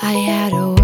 I had a